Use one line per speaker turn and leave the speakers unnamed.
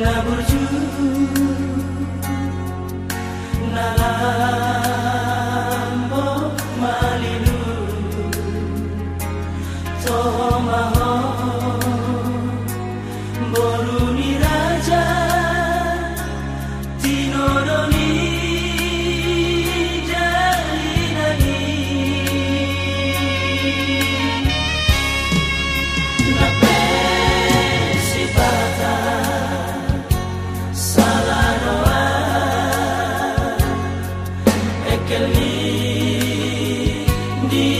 una pesibata Salaroa Ekelmi Hindi